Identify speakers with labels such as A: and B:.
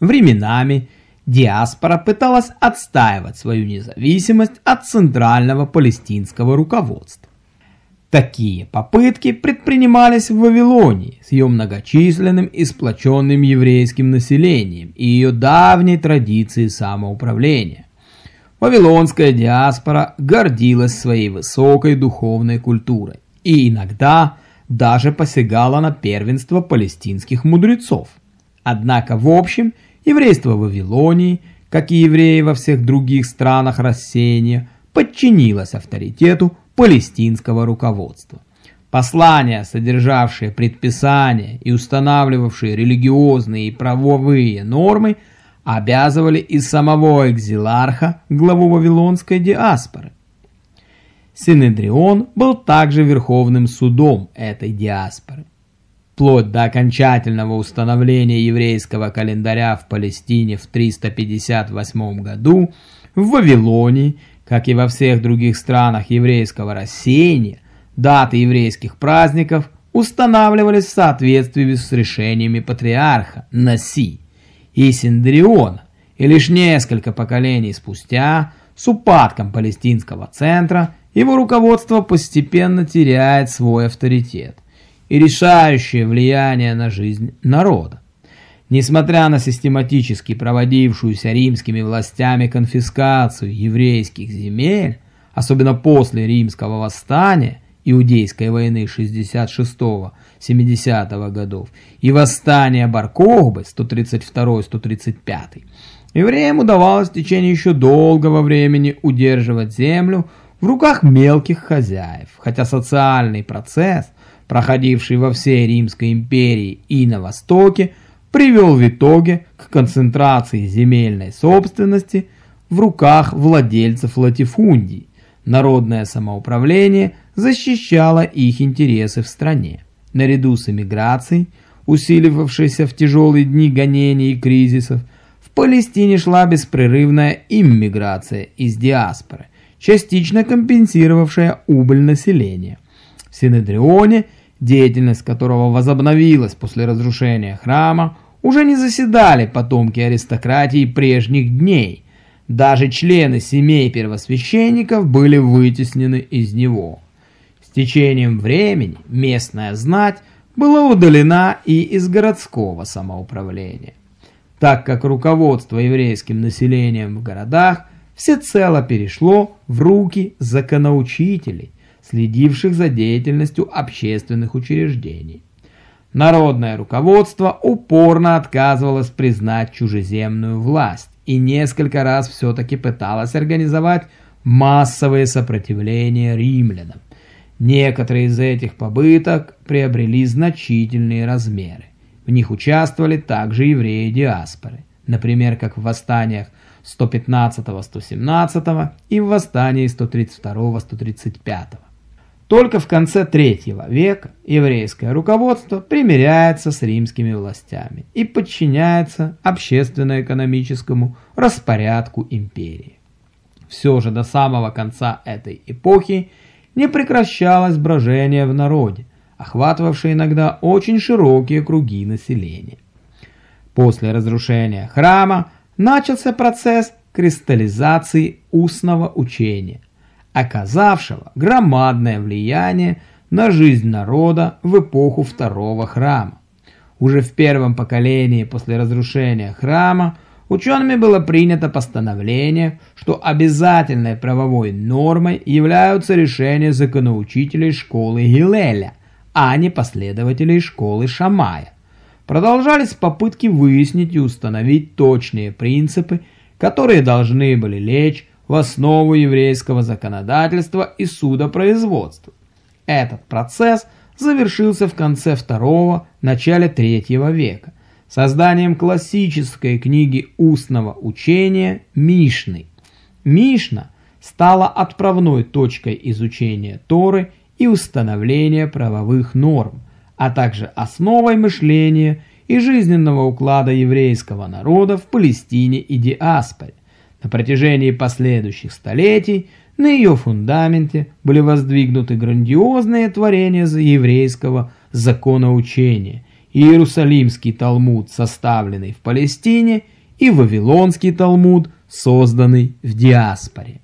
A: Временами диаспора пыталась отстаивать свою независимость от центрального палестинского руководства. Такие попытки предпринимались в Вавилонии с ее многочисленным и сплоченным еврейским населением и ее давней традицией самоуправления. Вавилонская диаспора гордилась своей высокой духовной культурой и иногда даже посягала на первенство палестинских мудрецов. Однако в общем еврейство Вавилонии, как и евреи во всех других странах рассеяния, подчинилось авторитету палестинского руководства. Послания, содержавшие предписания и устанавливавшие религиозные и правовые нормы, обязывали и самого экзиларха, главу вавилонской диаспоры. Синедрион был также верховным судом этой диаспоры. Вплоть до окончательного установления еврейского календаря в Палестине в 358 году, в Вавилоне как и во всех других странах еврейского рассеяния, даты еврейских праздников устанавливались в соответствии с решениями патриарха Наси и Синдриона, и лишь несколько поколений спустя, с упадком палестинского центра, его руководство постепенно теряет свой авторитет и решающее влияние на жизнь народа. Несмотря на систематически проводившуюся римскими властями конфискацию еврейских земель, особенно после римского восстания, Иудейской войны 66-70 годов и восстания Бар-Кохбы 132-135, евреям удавалось в течение еще долгого времени удерживать землю в руках мелких хозяев, хотя социальный процесс, проходивший во всей Римской империи и на Востоке, привел в итоге к концентрации земельной собственности в руках владельцев латифундий. Народное самоуправление защищало их интересы в стране. Наряду с эмиграцией, усиливавшейся в тяжелые дни гонений и кризисов, в Палестине шла беспрерывная иммиграция из диаспоры, частично компенсировавшая убыль населения. В Синедрионе – деятельность которого возобновилась после разрушения храма, уже не заседали потомки аристократии прежних дней. Даже члены семей первосвященников были вытеснены из него. С течением времени местная знать была удалена и из городского самоуправления. Так как руководство еврейским населением в городах всецело перешло в руки законоучителей, следивших за деятельностью общественных учреждений. Народное руководство упорно отказывалось признать чужеземную власть и несколько раз все-таки пыталось организовать массовые сопротивления римлянам. Некоторые из этих побыток приобрели значительные размеры. В них участвовали также евреи диаспоры, например, как в восстаниях 115-117 и в восстании 132-135. Только в конце третьего века еврейское руководство примиряется с римскими властями и подчиняется общественно-экономическому распорядку империи. Все же до самого конца этой эпохи не прекращалось брожение в народе, охватывавшее иногда очень широкие круги населения. После разрушения храма начался процесс кристаллизации устного учения, оказавшего громадное влияние на жизнь народа в эпоху второго храма. Уже в первом поколении после разрушения храма учеными было принято постановление, что обязательной правовой нормой являются решения законоучителей школы Гилеля, а не последователей школы Шамая. Продолжались попытки выяснить и установить точные принципы, которые должны были лечь в основу еврейского законодательства и судопроизводства. Этот процесс завершился в конце второго, начале третьего века созданием классической книги устного учения Мишны. Мишна стала отправной точкой изучения Торы и установления правовых норм, а также основой мышления и жизненного уклада еврейского народа в Палестине и диаспоре. На протяжении последующих столетий на ее фундаменте были воздвигнуты грандиозные творения еврейского законоучения, Иерусалимский Талмуд, составленный в Палестине, и Вавилонский Талмуд, созданный в диаспоре.